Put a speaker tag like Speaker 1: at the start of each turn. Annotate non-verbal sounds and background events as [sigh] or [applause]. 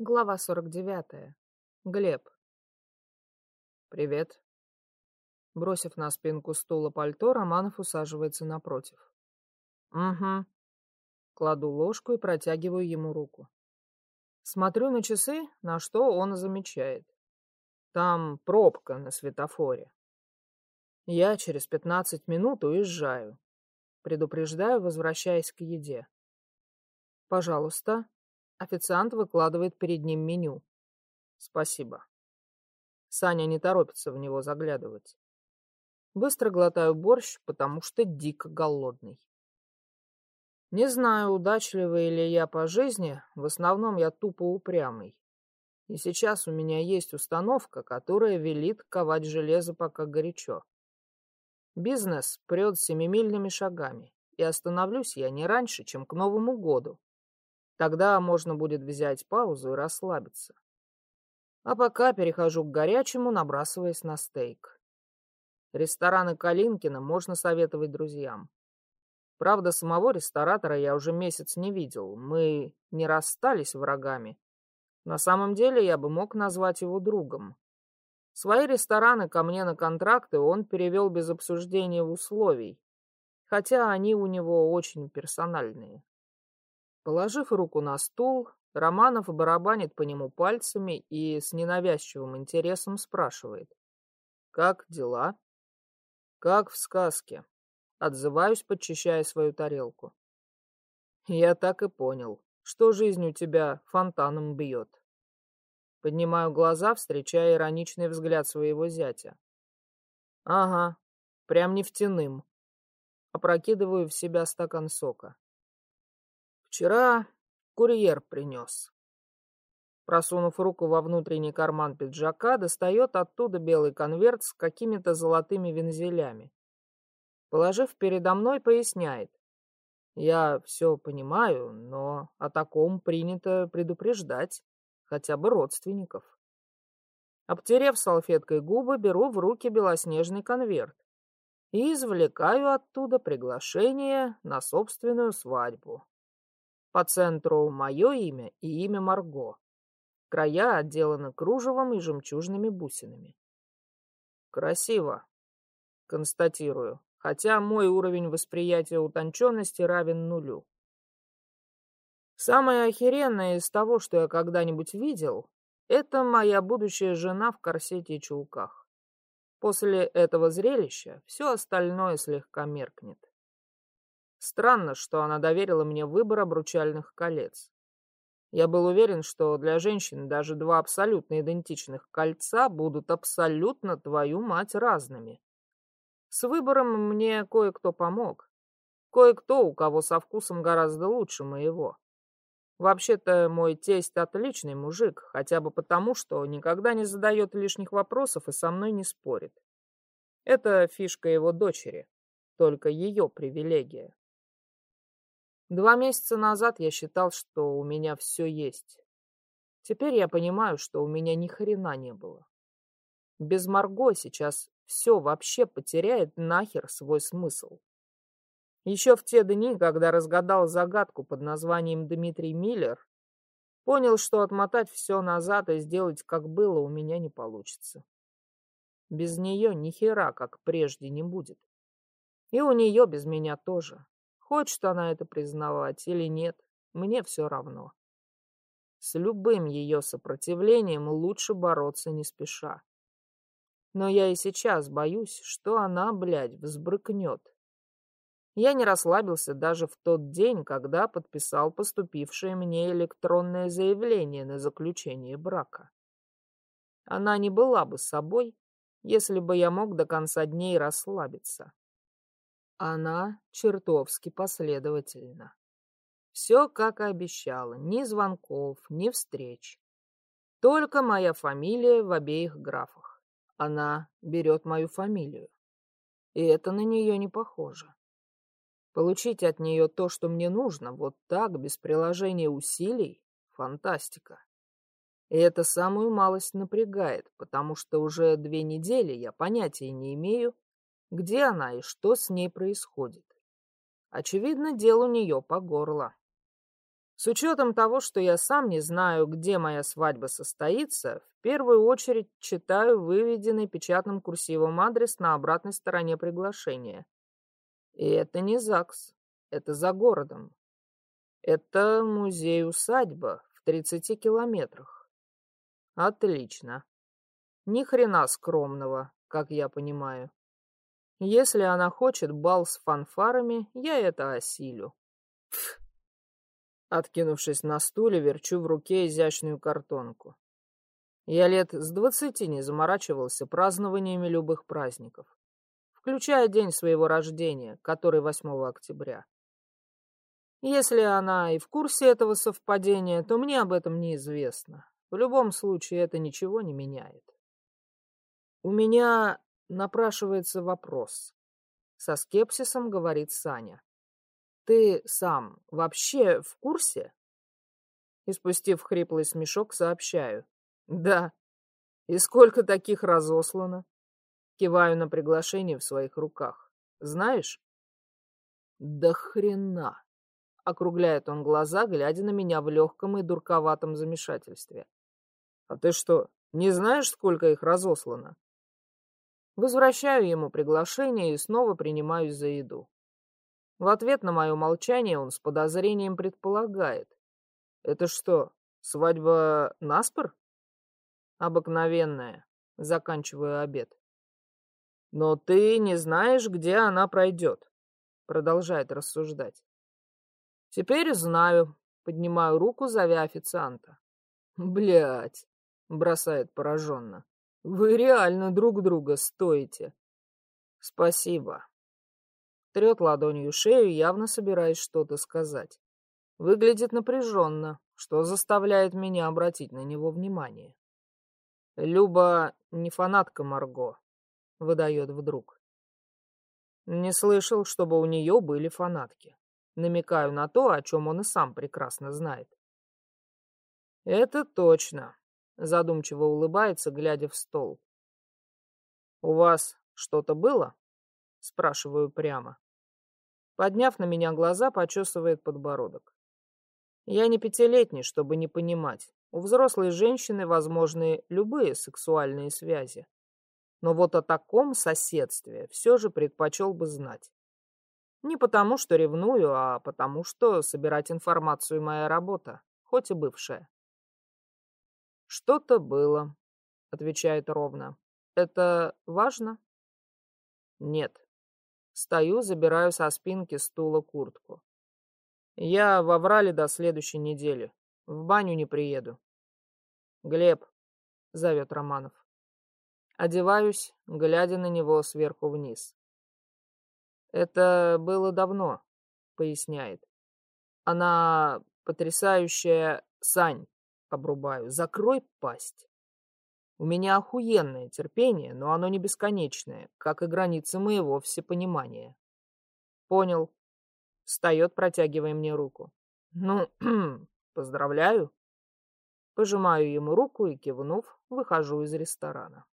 Speaker 1: Глава 49. Глеб.
Speaker 2: «Привет». Бросив на спинку стула пальто, Романов усаживается напротив. «Угу». Кладу ложку и протягиваю ему руку. Смотрю на часы, на что он замечает. Там пробка на светофоре. Я через пятнадцать минут уезжаю. Предупреждаю, возвращаясь к еде. «Пожалуйста», Официант выкладывает перед ним меню. Спасибо. Саня не торопится в него заглядывать. Быстро глотаю борщ, потому что дико голодный. Не знаю, удачливый ли я по жизни, в основном я тупо упрямый. И сейчас у меня есть установка, которая велит ковать железо пока горячо. Бизнес прет семимильными шагами, и остановлюсь я не раньше, чем к Новому году. Тогда можно будет взять паузу и расслабиться. А пока перехожу к горячему, набрасываясь на стейк. Рестораны Калинкина можно советовать друзьям. Правда, самого ресторатора я уже месяц не видел. Мы не расстались врагами. На самом деле я бы мог назвать его другом. Свои рестораны ко мне на контракты он перевел без обсуждения условий, хотя они у него очень персональные. Положив руку на стул, Романов барабанит по нему пальцами и с ненавязчивым интересом спрашивает. «Как дела?» «Как в сказке», — отзываюсь, подчищая свою тарелку. «Я так и понял, что жизнь у тебя фонтаном бьет». Поднимаю глаза, встречая ироничный взгляд своего зятя. «Ага, прям нефтяным». Опрокидываю в себя стакан сока. Вчера курьер принес. Просунув руку во внутренний карман пиджака, достает оттуда белый конверт с какими-то золотыми вензелями. Положив передо мной, поясняет. Я все понимаю, но о таком принято предупреждать, хотя бы родственников. Обтерев салфеткой губы, беру в руки белоснежный конверт и извлекаю оттуда приглашение на собственную свадьбу. По центру мое имя и имя Марго. Края отделаны кружевом и жемчужными бусинами. Красиво, констатирую, хотя мой уровень восприятия утонченности равен нулю. Самое охеренное из того, что я когда-нибудь видел, это моя будущая жена в корсете и чулках. После этого зрелища все остальное слегка меркнет. Странно, что она доверила мне выбор обручальных колец. Я был уверен, что для женщин даже два абсолютно идентичных кольца будут абсолютно твою мать разными. С выбором мне кое-кто помог. Кое-кто, у кого со вкусом гораздо лучше моего. Вообще-то мой тесть отличный мужик, хотя бы потому, что никогда не задает лишних вопросов и со мной не спорит. Это фишка его дочери, только ее привилегия. Два месяца назад я считал, что у меня все есть. Теперь я понимаю, что у меня ни хрена не было. Без Марго сейчас все вообще потеряет нахер свой смысл. Еще в те дни, когда разгадал загадку под названием Дмитрий Миллер, понял, что отмотать все назад и сделать, как было, у меня не получится. Без нее ни хера, как прежде, не будет. И у нее без меня тоже. Хочет она это признавать или нет, мне все равно. С любым ее сопротивлением лучше бороться не спеша. Но я и сейчас боюсь, что она, блядь, взбрыкнет. Я не расслабился даже в тот день, когда подписал поступившее мне электронное заявление на заключение брака. Она не была бы собой, если бы я мог до конца дней расслабиться. Она чертовски последовательна. Все, как и обещала, ни звонков, ни встреч. Только моя фамилия в обеих графах. Она берет мою фамилию. И это на нее не похоже. Получить от нее то, что мне нужно, вот так, без приложения усилий — фантастика. И это самую малость напрягает, потому что уже две недели я понятия не имею, где она и что с ней происходит. Очевидно, дел у нее по горло. С учетом того, что я сам не знаю, где моя свадьба состоится, в первую очередь читаю выведенный печатным курсивом адрес на обратной стороне приглашения. И это не ЗАГС, это за городом. Это музей-усадьба в 30 километрах. Отлично. Ни хрена скромного, как я понимаю. Если она хочет бал с фанфарами, я это осилю. Пф. Откинувшись на стуле, верчу в руке изящную картонку. Я лет с двадцати не заморачивался празднованиями любых праздников, включая день своего рождения, который 8 октября. Если она и в курсе этого совпадения, то мне об этом неизвестно. В любом случае это ничего не меняет. У меня напрашивается вопрос. Со скепсисом говорит Саня. Ты сам вообще в курсе? И спустив хриплый смешок, сообщаю. Да. И сколько таких разослано? Киваю на приглашение в своих руках. Знаешь? Да хрена. Округляет он глаза, глядя на меня в легком и дурковатом замешательстве. А ты что, не знаешь, сколько их разослано? Возвращаю ему приглашение и снова принимаюсь за еду. В ответ на мое молчание он с подозрением предполагает. «Это что, свадьба наспор?» «Обыкновенная», — заканчиваю обед. «Но ты не знаешь, где она пройдет», — продолжает рассуждать. «Теперь знаю», — поднимаю руку, зовя официанта. Блять, бросает пораженно. «Вы реально друг друга стоите». «Спасибо», Трет ладонью шею, явно собираясь что-то сказать. Выглядит напряженно, что заставляет меня обратить на него внимание. Люба не фанатка Марго, выдает вдруг. Не слышал, чтобы у нее были фанатки. Намекаю на то, о чем он и сам прекрасно знает. Это точно, задумчиво улыбается, глядя в стол. У вас что-то было? Спрашиваю прямо. Подняв на меня глаза, почесывает подбородок. Я не пятилетний, чтобы не понимать. У взрослой женщины возможны любые сексуальные связи. Но вот о таком соседстве все же предпочел бы знать. Не потому, что ревную, а потому, что собирать информацию моя работа, хоть и бывшая. Что-то было, отвечает ровно. Это важно? Нет. Стою, забираю со спинки стула куртку. Я в Аврале до следующей недели. В баню не приеду. Глеб, зовет Романов. Одеваюсь, глядя на него сверху вниз. Это было давно, поясняет. Она потрясающая... Сань, обрубаю, закрой пасть. У меня охуенное терпение, но оно не бесконечное, как и границы моего всепонимания. Понял. Встает, протягивая мне руку. Ну, [clears throat] поздравляю. Пожимаю ему руку и, кивнув, выхожу из ресторана.